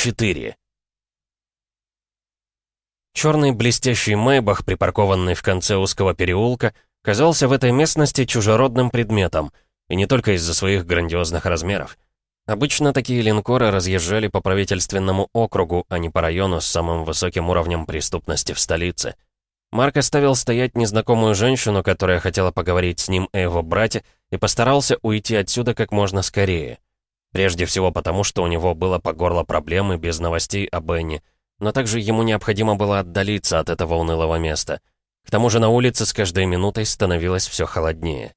4 Черный блестящий майбах, припаркованный в конце узкого переулка, казался в этой местности чужеродным предметом, и не только из-за своих грандиозных размеров. Обычно такие линкоры разъезжали по правительственному округу, а не по району с самым высоким уровнем преступности в столице. Марк оставил стоять незнакомую женщину, которая хотела поговорить с ним о его брате, и постарался уйти отсюда как можно скорее. Прежде всего потому, что у него было по горло проблемы без новостей о Бенни, но также ему необходимо было отдалиться от этого унылого места. К тому же на улице с каждой минутой становилось все холоднее.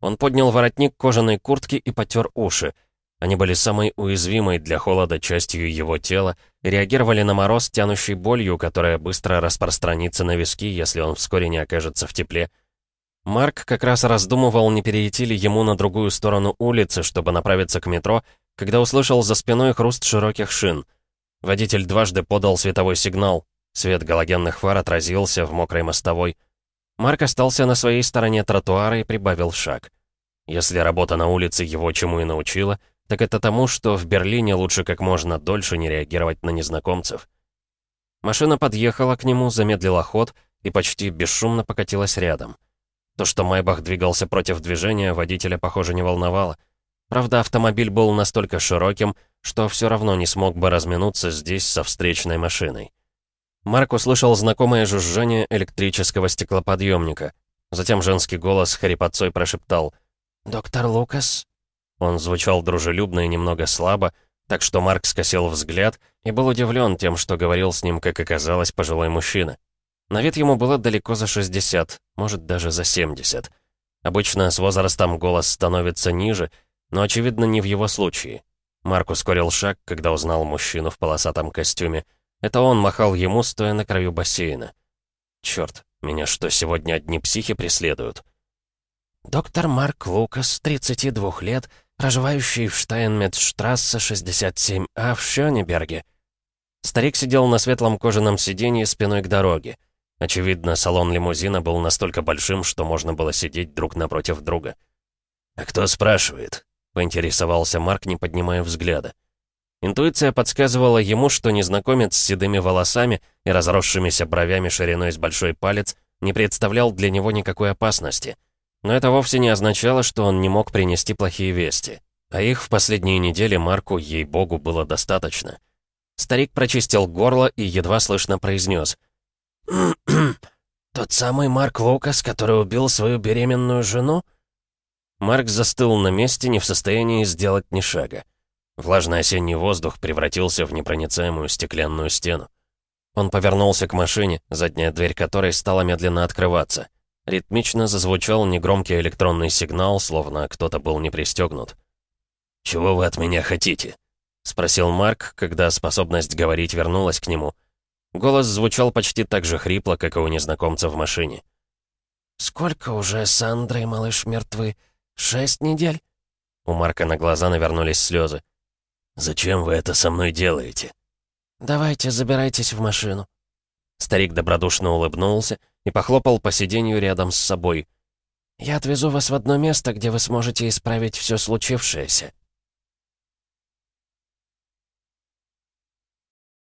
Он поднял воротник кожаной куртки и потер уши. Они были самой уязвимой для холода частью его тела и реагировали на мороз, тянущий болью, которая быстро распространится на виски, если он вскоре не окажется в тепле. Марк как раз раздумывал, не перейти ли ему на другую сторону улицы, чтобы направиться к метро, когда услышал за спиной хруст широких шин — Водитель дважды подал световой сигнал. Свет галогенных фар отразился в мокрой мостовой. Марк остался на своей стороне тротуара и прибавил шаг. Если работа на улице его чему и научила, так это тому, что в Берлине лучше как можно дольше не реагировать на незнакомцев. Машина подъехала к нему, замедлила ход и почти бесшумно покатилась рядом. То, что Майбах двигался против движения, водителя, похоже, не волновало. Правда, автомобиль был настолько широким, что все равно не смог бы разминуться здесь со встречной машиной. Марк услышал знакомое жужжание электрического стеклоподъемника. Затем женский голос хрипотцой прошептал «Доктор Лукас?» Он звучал дружелюбно и немного слабо, так что Марк скосил взгляд и был удивлен тем, что говорил с ним, как оказалось, пожилой мужчина. На вид ему было далеко за 60, может, даже за 70. Обычно с возрастом голос становится ниже, но, очевидно, не в его случае. Марк ускорил шаг, когда узнал мужчину в полосатом костюме. Это он махал ему, стоя на краю бассейна. Черт, меня что, сегодня одни психи преследуют? Доктор Марк Лукас, 32 лет, проживающий в Штайнметштрассе 67А в Шёнеберге. Старик сидел на светлом кожаном сиденье спиной к дороге. Очевидно, салон лимузина был настолько большим, что можно было сидеть друг напротив друга. «А кто спрашивает?» поинтересовался Марк, не поднимая взгляда. Интуиция подсказывала ему, что незнакомец с седыми волосами и разросшимися бровями шириной с большой палец не представлял для него никакой опасности. Но это вовсе не означало, что он не мог принести плохие вести. А их в последние недели Марку, ей-богу, было достаточно. Старик прочистил горло и едва слышно произнес. «Тот самый Марк Лукас, который убил свою беременную жену?» Марк застыл на месте, не в состоянии сделать ни шага. Влажный осенний воздух превратился в непроницаемую стеклянную стену. Он повернулся к машине, задняя дверь которой стала медленно открываться. Ритмично зазвучал негромкий электронный сигнал, словно кто-то был не пристегнут. «Чего вы от меня хотите?» — спросил Марк, когда способность говорить вернулась к нему. Голос звучал почти так же хрипло, как и у незнакомца в машине. «Сколько уже Сандра и малыш мертвы?» «Шесть недель?» У Марка на глаза навернулись слезы. «Зачем вы это со мной делаете?» «Давайте, забирайтесь в машину». Старик добродушно улыбнулся и похлопал по сиденью рядом с собой. «Я отвезу вас в одно место, где вы сможете исправить все случившееся».